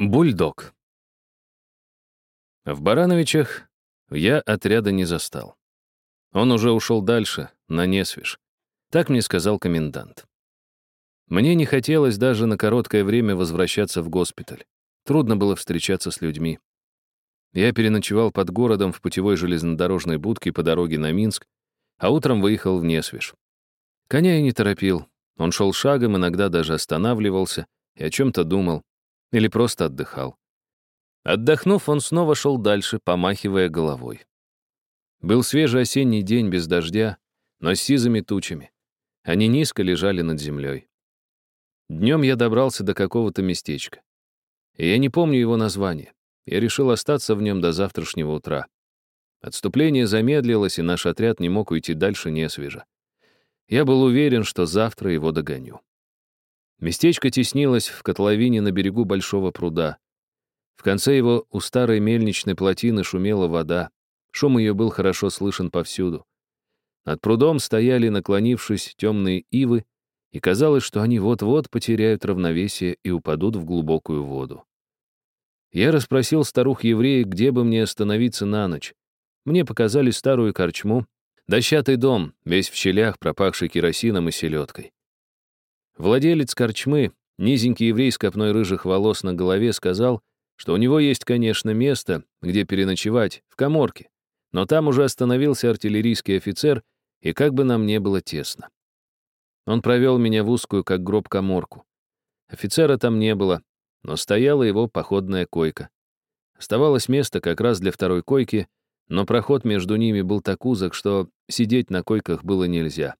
Бульдог. В Барановичах я отряда не застал. Он уже ушел дальше, на Несвиж. Так мне сказал комендант. Мне не хотелось даже на короткое время возвращаться в госпиталь. Трудно было встречаться с людьми. Я переночевал под городом в путевой железнодорожной будке по дороге на Минск, а утром выехал в Несвиж. Коня я не торопил. Он шел шагом, иногда даже останавливался и о чем-то думал. Или просто отдыхал. Отдохнув, он снова шел дальше, помахивая головой. Был свежий осенний день без дождя, но с сизыми тучами. Они низко лежали над землей. Днем я добрался до какого-то местечка. Я не помню его название. Я решил остаться в нем до завтрашнего утра. Отступление замедлилось, и наш отряд не мог уйти дальше несвежо. Я был уверен, что завтра его догоню. Местечко теснилось в котловине на берегу большого пруда. В конце его у старой мельничной плотины шумела вода. Шум ее был хорошо слышен повсюду. Над прудом стояли, наклонившись, темные ивы, и казалось, что они вот-вот потеряют равновесие и упадут в глубокую воду. Я расспросил старух-евреек, где бы мне остановиться на ночь. Мне показали старую корчму, дощатый дом, весь в щелях, пропахший керосином и селедкой. Владелец корчмы, низенький еврей с копной рыжих волос на голове, сказал, что у него есть, конечно, место, где переночевать, в коморке, но там уже остановился артиллерийский офицер, и как бы нам не было тесно. Он провел меня в узкую, как гроб, коморку. Офицера там не было, но стояла его походная койка. Оставалось место как раз для второй койки, но проход между ними был так узок, что сидеть на койках было нельзя.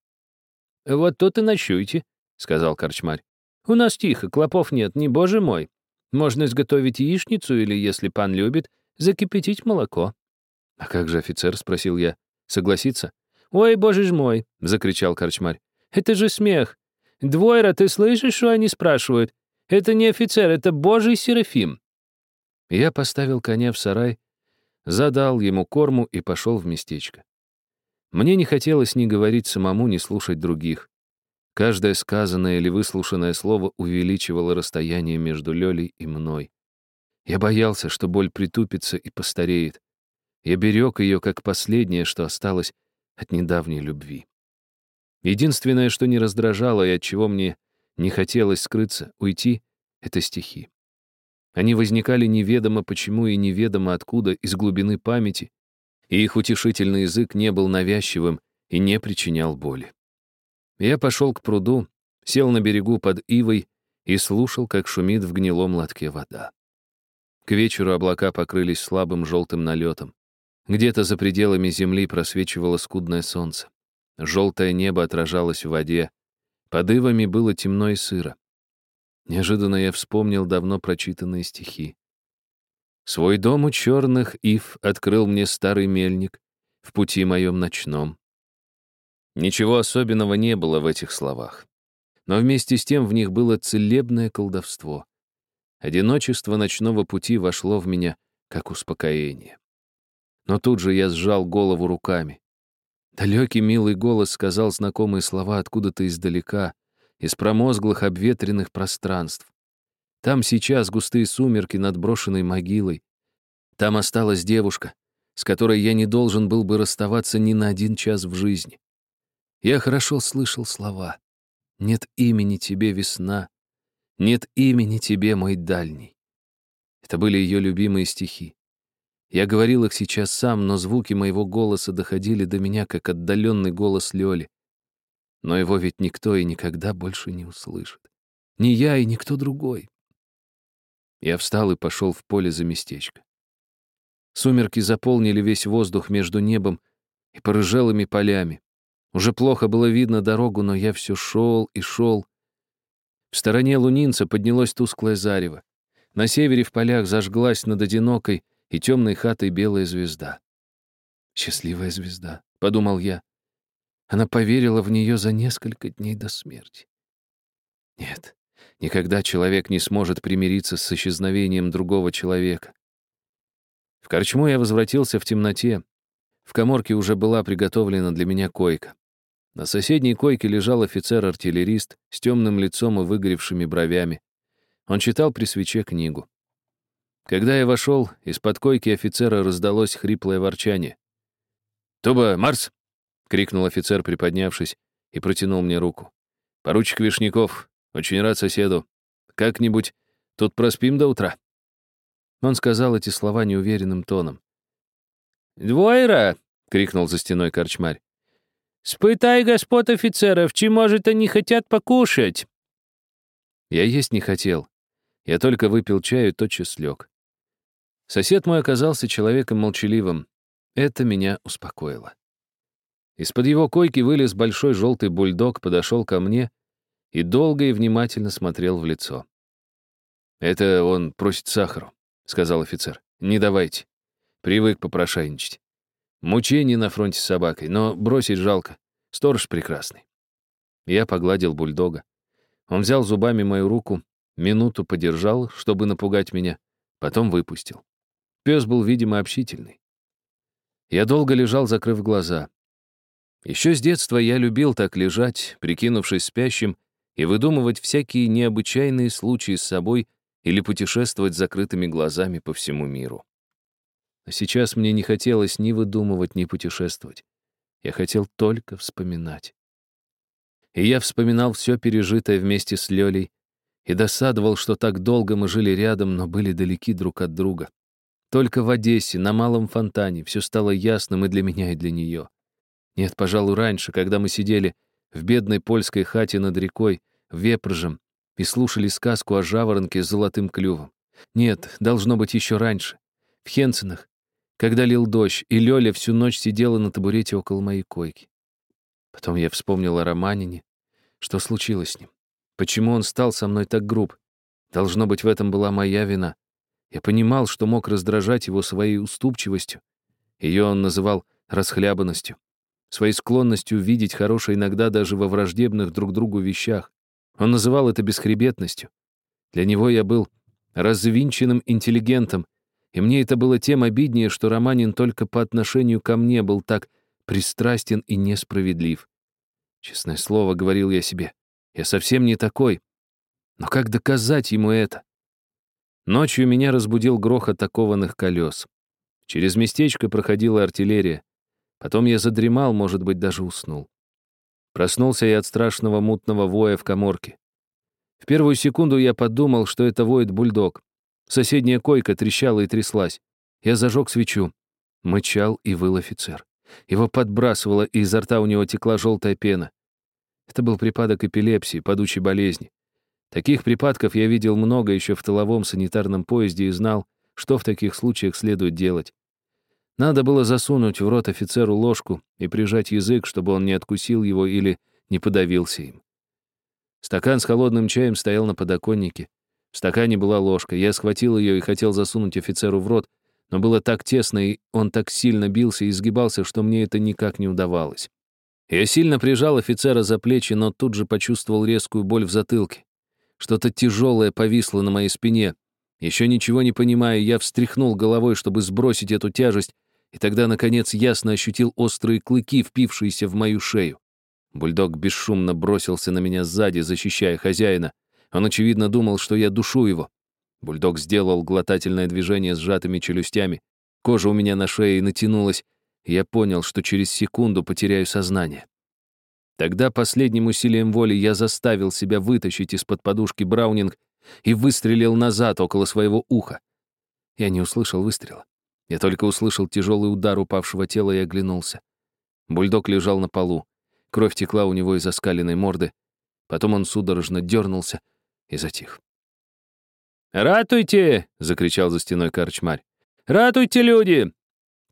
«Вот тут и ночуйте», — сказал корчмарь. «У нас тихо, клопов нет, не боже мой. Можно изготовить яичницу или, если пан любит, закипятить молоко». «А как же офицер?» — спросил я. «Согласится?» «Ой, боже ж мой!» — закричал корчмарь. «Это же смех! Двойра, ты слышишь, что они спрашивают? Это не офицер, это божий Серафим!» Я поставил коня в сарай, задал ему корму и пошел в местечко. Мне не хотелось ни говорить самому, ни слушать других. Каждое сказанное или выслушанное слово увеличивало расстояние между Лёлей и мной. Я боялся, что боль притупится и постареет. Я берег ее как последнее, что осталось от недавней любви. Единственное, что не раздражало и от чего мне не хотелось скрыться, уйти — это стихи. Они возникали неведомо почему и неведомо откуда из глубины памяти, и их утешительный язык не был навязчивым и не причинял боли. Я пошел к пруду, сел на берегу под ивой и слушал, как шумит в гнилом лотке вода. К вечеру облака покрылись слабым желтым налетом. Где-то за пределами земли просвечивало скудное солнце. Желтое небо отражалось в воде. Под ивами было темно и сыро. Неожиданно я вспомнил давно прочитанные стихи. «Свой дом у черных ив открыл мне старый мельник в пути моем ночном. Ничего особенного не было в этих словах. Но вместе с тем в них было целебное колдовство. Одиночество ночного пути вошло в меня, как успокоение. Но тут же я сжал голову руками. Далекий милый голос сказал знакомые слова откуда-то издалека, из промозглых обветренных пространств. Там сейчас густые сумерки над брошенной могилой. Там осталась девушка, с которой я не должен был бы расставаться ни на один час в жизни. Я хорошо слышал слова. «Нет имени тебе, весна, нет имени тебе, мой дальний». Это были ее любимые стихи. Я говорил их сейчас сам, но звуки моего голоса доходили до меня, как отдаленный голос Лёли. Но его ведь никто и никогда больше не услышит. Ни я и никто другой. Я встал и пошел в поле за местечко. Сумерки заполнили весь воздух между небом и порыжелыми полями. Уже плохо было видно дорогу, но я все шел и шел. В стороне лунинца поднялось тусклое зарево. На севере в полях зажглась над одинокой и темной хатой белая звезда. «Счастливая звезда», — подумал я. Она поверила в нее за несколько дней до смерти. Нет, никогда человек не сможет примириться с исчезновением другого человека. В корчму я возвратился в темноте. В коморке уже была приготовлена для меня койка. На соседней койке лежал офицер-артиллерист с темным лицом и выгоревшими бровями. Он читал при свече книгу. Когда я вошел, из-под койки офицера раздалось хриплое ворчание. «Туба, Марс!» — крикнул офицер, приподнявшись, и протянул мне руку. «Поручик Вишняков, очень рад соседу. Как-нибудь тут проспим до утра». Он сказал эти слова неуверенным тоном. «Двойра!» — крикнул за стеной корчмарь. «Спытай господ офицеров, чи, может, они хотят покушать?» Я есть не хотел. Я только выпил чаю и тотчас лег. Сосед мой оказался человеком молчаливым. Это меня успокоило. Из-под его койки вылез большой желтый бульдог, подошел ко мне и долго и внимательно смотрел в лицо. «Это он просит сахару», — сказал офицер. «Не давайте. Привык попрошайничать. Мучение на фронте с собакой, но бросить жалко. Сторож прекрасный». Я погладил бульдога. Он взял зубами мою руку, минуту подержал, чтобы напугать меня, потом выпустил. Пес был, видимо, общительный. Я долго лежал, закрыв глаза. Еще с детства я любил так лежать, прикинувшись спящим, и выдумывать всякие необычайные случаи с собой или путешествовать с закрытыми глазами по всему миру. Но сейчас мне не хотелось ни выдумывать, ни путешествовать. Я хотел только вспоминать. И я вспоминал все пережитое вместе с Лёлей и досадовал, что так долго мы жили рядом, но были далеки друг от друга. Только в Одессе, на Малом фонтане, все стало ясным и для меня, и для нее. Нет, пожалуй, раньше, когда мы сидели в бедной польской хате над рекой, в Вепржем, и слушали сказку о жаворонке с золотым клювом. Нет, должно быть еще раньше. В Хенценах, когда лил дождь, и Лёля всю ночь сидела на табурете около моей койки. Потом я вспомнил о Романине. Что случилось с ним? Почему он стал со мной так груб? Должно быть, в этом была моя вина. Я понимал, что мог раздражать его своей уступчивостью. Ее он называл расхлябанностью своей склонностью видеть хорошее иногда даже во враждебных друг другу вещах. Он называл это бесхребетностью. Для него я был развинченным интеллигентом, и мне это было тем обиднее, что Романин только по отношению ко мне был так пристрастен и несправедлив. Честное слово, говорил я себе, я совсем не такой. Но как доказать ему это? Ночью меня разбудил грохот окованных колес. Через местечко проходила артиллерия. Потом я задремал, может быть, даже уснул. Проснулся я от страшного мутного воя в коморке. В первую секунду я подумал, что это воет бульдог. Соседняя койка трещала и тряслась. Я зажег свечу. Мычал и выл офицер. Его подбрасывало, и изо рта у него текла желтая пена. Это был припадок эпилепсии, падучей болезни. Таких припадков я видел много еще в тыловом санитарном поезде и знал, что в таких случаях следует делать. Надо было засунуть в рот офицеру ложку и прижать язык, чтобы он не откусил его или не подавился им. Стакан с холодным чаем стоял на подоконнике. В стакане была ложка. Я схватил ее и хотел засунуть офицеру в рот, но было так тесно, и он так сильно бился и изгибался, что мне это никак не удавалось. Я сильно прижал офицера за плечи, но тут же почувствовал резкую боль в затылке. Что-то тяжелое повисло на моей спине. Еще ничего не понимая, я встряхнул головой, чтобы сбросить эту тяжесть, и тогда, наконец, ясно ощутил острые клыки, впившиеся в мою шею. Бульдог бесшумно бросился на меня сзади, защищая хозяина. Он, очевидно, думал, что я душу его. Бульдог сделал глотательное движение с сжатыми челюстями. Кожа у меня на шее натянулась, и я понял, что через секунду потеряю сознание. Тогда последним усилием воли я заставил себя вытащить из-под подушки Браунинг и выстрелил назад около своего уха. Я не услышал выстрела. Я только услышал тяжелый удар упавшего тела и оглянулся. Бульдог лежал на полу. Кровь текла у него из оскаленной морды. Потом он судорожно дернулся и затих. «Ратуйте!» — закричал за стеной корчмарь. «Ратуйте, люди!»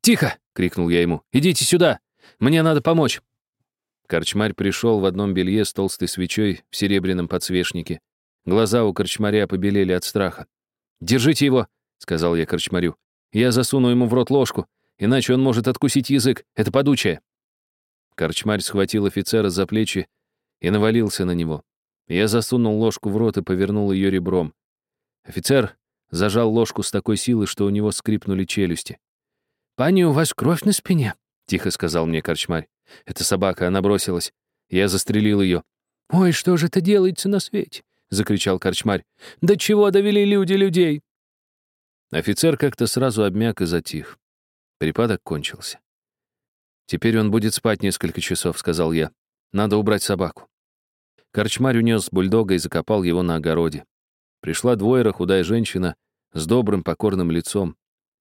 «Тихо!» — крикнул я ему. «Идите сюда! Мне надо помочь!» Корчмарь пришел в одном белье с толстой свечой в серебряном подсвечнике. Глаза у корчмаря побелели от страха. «Держите его!» — сказал я корчмарю. Я засуну ему в рот ложку, иначе он может откусить язык. Это подучая. Корчмарь схватил офицера за плечи и навалился на него. Я засунул ложку в рот и повернул ее ребром. Офицер зажал ложку с такой силой, что у него скрипнули челюсти. «Пани, у вас кровь на спине?» — тихо сказал мне корчмарь. «Это собака, она бросилась. Я застрелил ее». «Ой, что же это делается на свете?» — закричал корчмарь. «До чего довели люди людей?» Офицер как-то сразу обмяк и затих. Припадок кончился. «Теперь он будет спать несколько часов», — сказал я. «Надо убрать собаку». Корчмарь унес бульдога и закопал его на огороде. Пришла двойра, худая женщина, с добрым покорным лицом.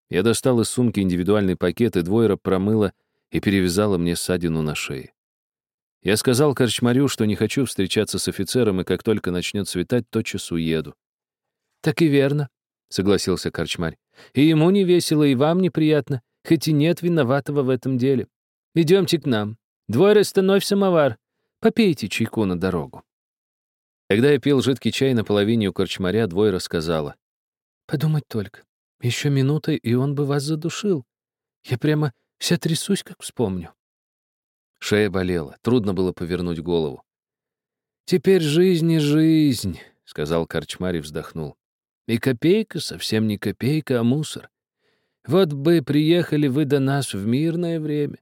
Я достал из сумки индивидуальный пакет, и двойра промыла и перевязала мне ссадину на шее. Я сказал Корчмарю, что не хочу встречаться с офицером, и как только начнет светать, тотчас уеду. «Так и верно», — согласился Корчмарь. «И ему не весело, и вам неприятно, хоть и нет виноватого в этом деле. Идемте к нам. Двое расстановь самовар. Попейте чайку на дорогу». Когда я пил жидкий чай на половине у корчмаря, двое рассказала. «Подумать только. Еще минута, и он бы вас задушил. Я прямо вся трясусь, как вспомню». Шея болела, трудно было повернуть голову. «Теперь жизнь не жизнь», — сказал корчмарь и вздохнул. «И копейка совсем не копейка, а мусор. Вот бы приехали вы до нас в мирное время.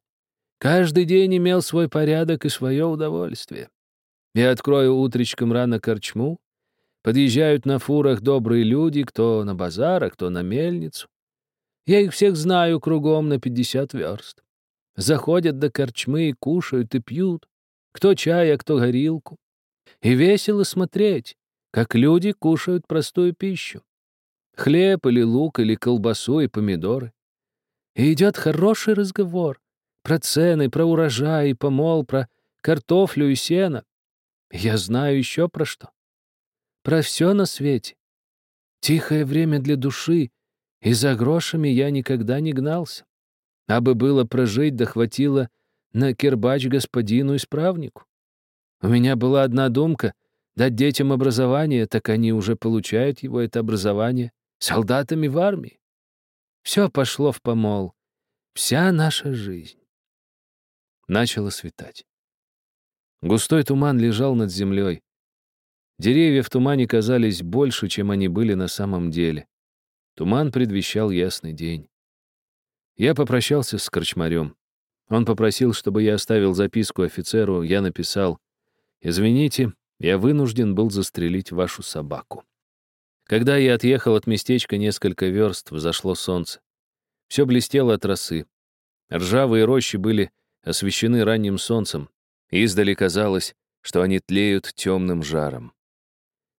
Каждый день имел свой порядок и свое удовольствие. Я открою утречком рано корчму, подъезжают на фурах добрые люди, кто на базар, а кто на мельницу. Я их всех знаю кругом на пятьдесят верст. Заходят до корчмы и кушают и пьют, кто чай, а кто горилку. И весело смотреть, как люди кушают простую пищу. Хлеб или лук, или колбасу и помидоры. И идет хороший разговор про цены, про урожай помол, про картофлю и сено. Я знаю еще про что. Про все на свете. Тихое время для души, и за грошами я никогда не гнался. А бы было прожить, да на кербач господину-исправнику. У меня была одна думка — дать детям образование, так они уже получают его, это образование, солдатами в армии. Все пошло в помол. Вся наша жизнь. Начало светать. Густой туман лежал над землей. Деревья в тумане казались больше, чем они были на самом деле. Туман предвещал ясный день. Я попрощался с корчмарем. Он попросил, чтобы я оставил записку офицеру, я написал «Извините, я вынужден был застрелить вашу собаку». Когда я отъехал от местечка несколько верст, взошло солнце. Все блестело от росы. Ржавые рощи были освещены ранним солнцем. Издали казалось, что они тлеют темным жаром.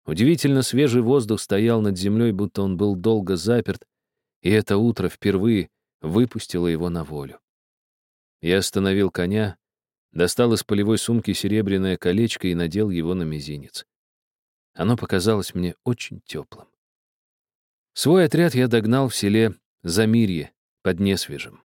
Удивительно свежий воздух стоял над землей, будто он был долго заперт, и это утро впервые выпустила его на волю. Я остановил коня, достал из полевой сумки серебряное колечко и надел его на мизинец. Оно показалось мне очень теплым. Свой отряд я догнал в селе Замирье под Несвежем.